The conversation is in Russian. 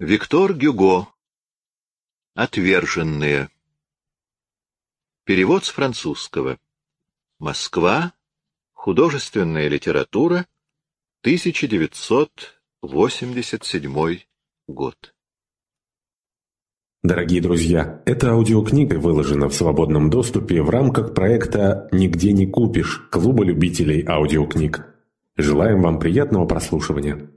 Виктор Гюго. Отверженные. Перевод с французского. Москва. Художественная литература. 1987 год. Дорогие друзья, эта аудиокнига выложена в свободном доступе в рамках проекта «Нигде не купишь» Клуба любителей аудиокниг. Желаем вам приятного прослушивания.